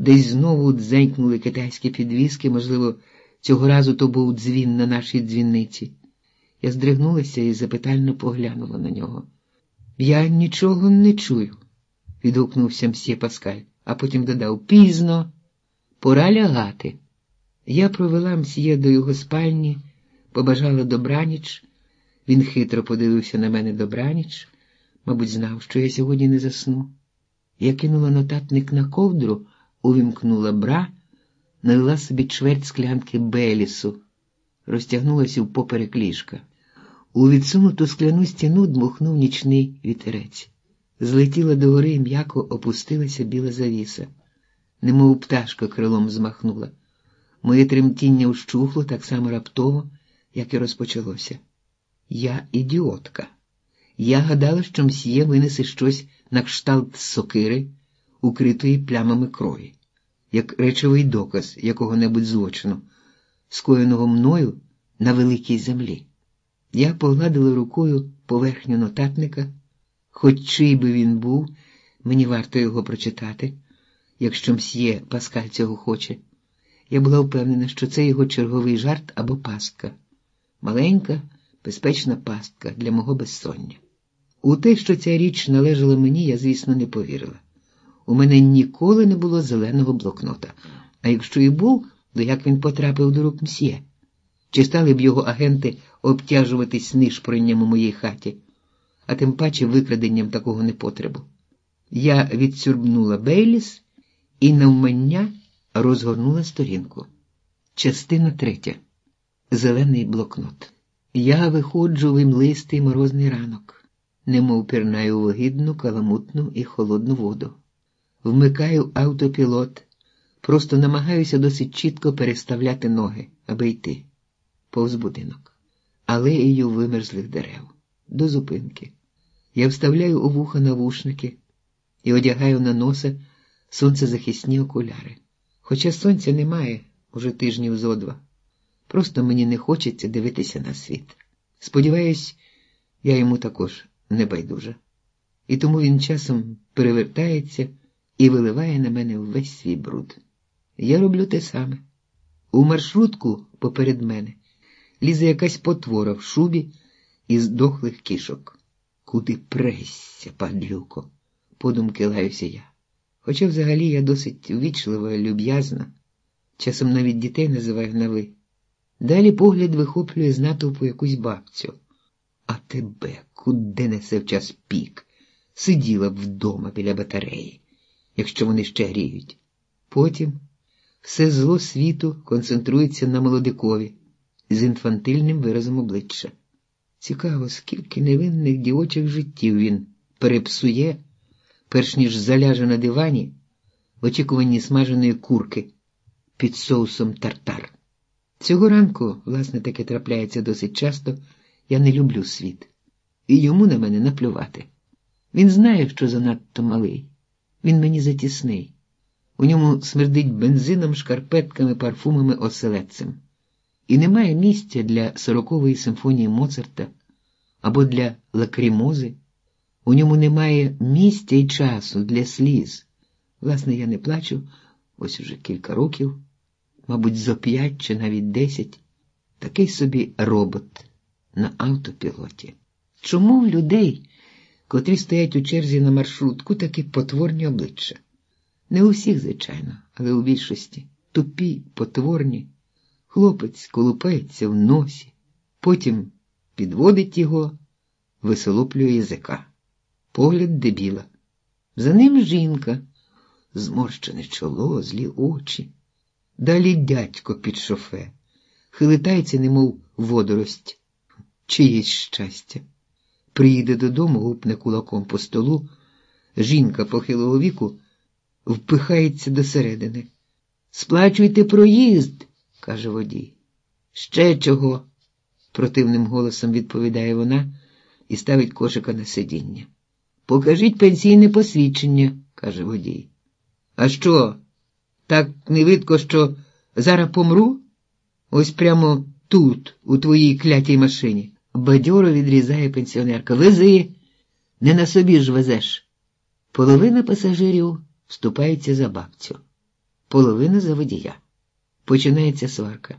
Десь знову дзенькнули китайські підвіски, можливо, цього разу то був дзвін на нашій дзвінниці. Я здригнулася і запитально поглянула на нього. Я нічого не чую, відгукнувся мсьє Паскаль, а потім додав пізно, пора лягати. Я провела мсьє до його спальні, побажала добраніч. Він хитро подивився на мене добраніч, мабуть, знав, що я сьогодні не засну. Я кинула нотатник на ковдру, увімкнула бра, налила собі чверть склянки Белісу, розтягнулася впоперек ліжка. У відсунуту скляну стіну дмухнув нічний вітерець. Злетіла до гори і м'яко опустилася біла завіса, немов пташка крилом змахнула. Моє тремтіння ущухло так само раптово, як і розпочалося. Я ідіотка. Я гадала, що мсьє винесе щось на кшталт сокири, укритої плямами крові, як речовий доказ якого-небудь злочину, скоєного мною на великій землі. Я погладила рукою поверхню нотатника, хоч чий би він був, мені варто його прочитати, якщо мсьє Паскаль цього хоче. Я була впевнена, що це його черговий жарт або пастка, маленька, безпечна пастка для мого безсоння. У те, що ця річ належала мені, я, звісно, не повірила. У мене ніколи не було зеленого блокнота, а якщо і був, то як він потрапив до рук мсьє? Чи стали б його агенти обтяжуватись нишпоренням у моїй хаті, а тим паче викраденням такого непотребу? Я відсюрбнула Бейліс і навмання розгорнула сторінку. Частина третя. Зелений блокнот. Я виходжу в імлистий морозний ранок, немов пірнаю вигідну, каламутну і холодну воду. Вмикаю автопілот, просто намагаюся досить чітко переставляти ноги, аби йти повз будинок, алеєю вимерзлих дерев, до зупинки. Я вставляю у вуха навушники і одягаю на носа сонцезахисні окуляри. Хоча сонця немає уже тижнів зо два. Просто мені не хочеться дивитися на світ. Сподіваюсь, я йому також не байдужа. І тому він часом перевертається і виливає на мене весь свій бруд. Я роблю те саме. У маршрутку поперед мене лізе якась потвора в шубі із дохлих кішок. Куди пресся, падлюко, подумки лаюся я. Хоча взагалі я досить ввічлива, люб'язна, часом навіть дітей називаю на ви. Далі погляд вихоплює з натовпу якусь бабцю. А тебе куди несе в час пік? Сиділа б вдома біля батареї, якщо вони ще гріють. Потім все зло світу концентрується на молодикові з інфантильним виразом обличчя. Цікаво, скільки невинних дівочих життів він перепсує, перш ніж заляже на дивані в очікуванні смаженої курки під соусом тартар. Цього ранку, власне, таке трапляється досить часто, я не люблю світ, і йому на мене наплювати. Він знає, що занадто малий, він мені затісний. У ньому смердить бензином, шкарпетками, парфумами, оселедцем. І немає місця для сорокової симфонії Моцарта або для лакрімози. У ньому немає місця і часу для сліз. Власне, я не плачу ось уже кілька років мабуть, зо п'ять чи навіть десять, такий собі робот на автопілоті. Чому в людей, котрі стоять у черзі на маршрутку, такі потворні обличчя? Не у всіх, звичайно, але у більшості тупі, потворні. Хлопець колупається в носі, потім підводить його, висолоплює язика. Погляд дебіла. За ним жінка, зморщене чоло, злі очі. Далі дядько під шофе, хилитається, немов водорость, чиєсь щастя. Приїде додому, гупне кулаком по столу, жінка похилого віку впихається досередини. Сплачуйте проїзд, каже водій. Ще чого? противним голосом відповідає вона і ставить кошика на сидіння. Покажіть пенсійне посвідчення, каже водій. А що? Так не видко, що зараз помру? Ось прямо тут, у твоїй клятій машині. Бадьоро відрізає пенсіонерка. Вези, не на собі ж везеш. Половина пасажирів вступається за бабцю. половина за водія. Починається сварка.